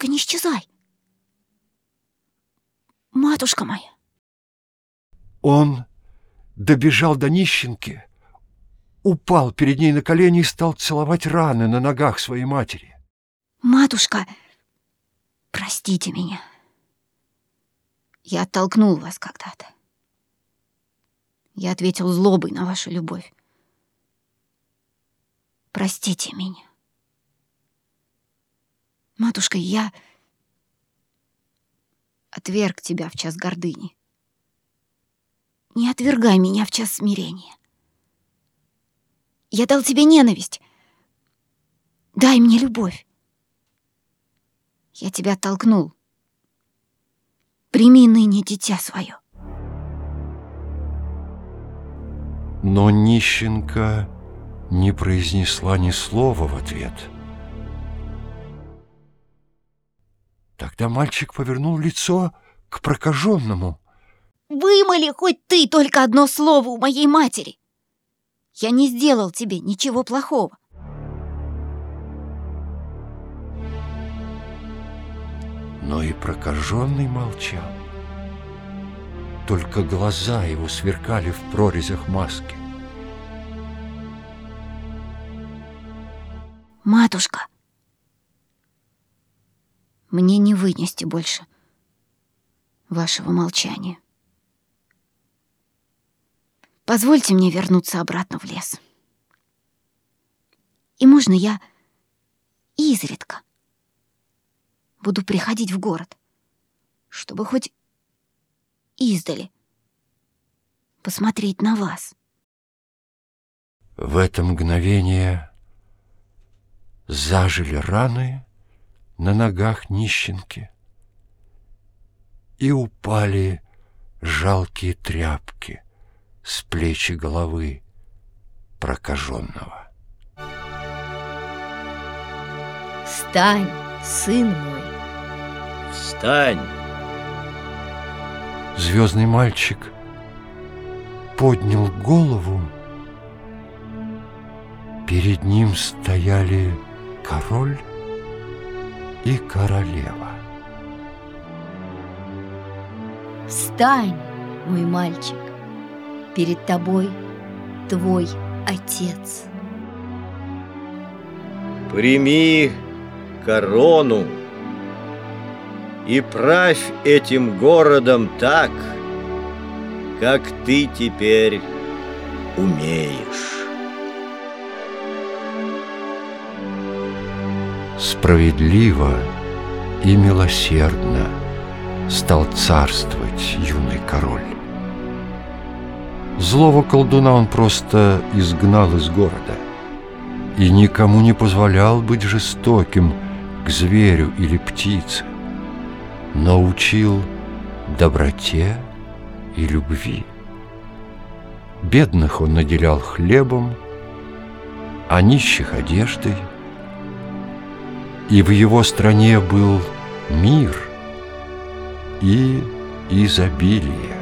Только не исчезай. Матушка моя. Он добежал до нищенки, упал перед ней на колени и стал целовать раны на ногах своей матери. Матушка, простите меня. Я оттолкнул вас когда-то. Я ответил злобой на вашу любовь. Простите меня. Матушка, я отверг тебя в час гордыни. Не отвергай меня в час смирения. Я дал тебе ненависть. Дай мне любовь. Я тебя оттолкнул. Прими ныне дитя свое. Но нищенка не произнесла ни слова в ответ. Тогда мальчик повернул лицо к прокаженному. Вымоли хоть ты только одно слово у моей матери. Я не сделал тебе ничего плохого. Но и прокаженный молчал. Только глаза его сверкали в прорезях маски. Матушка, мне не вынести больше вашего молчания. Позвольте мне вернуться обратно в лес. И можно я изредка буду приходить в город, чтобы хоть издали посмотреть на вас. В это мгновение зажили раны на ногах нищенки и упали жалкие тряпки с плечи головы прокаженного. Встань, сын мой. Встань. Звездный мальчик поднял голову. Перед ним стояли король и королева. Встань, мой мальчик. Перед тобой твой отец. Прими корону и правь этим городом так, как ты теперь умеешь. Справедливо и милосердно стал царствовать юный король. Злого колдуна он просто изгнал из города и никому не позволял быть жестоким к зверю или птице, но учил доброте и любви. Бедных он наделял хлебом, а нищих одеждой, и в его стране был мир и изобилие.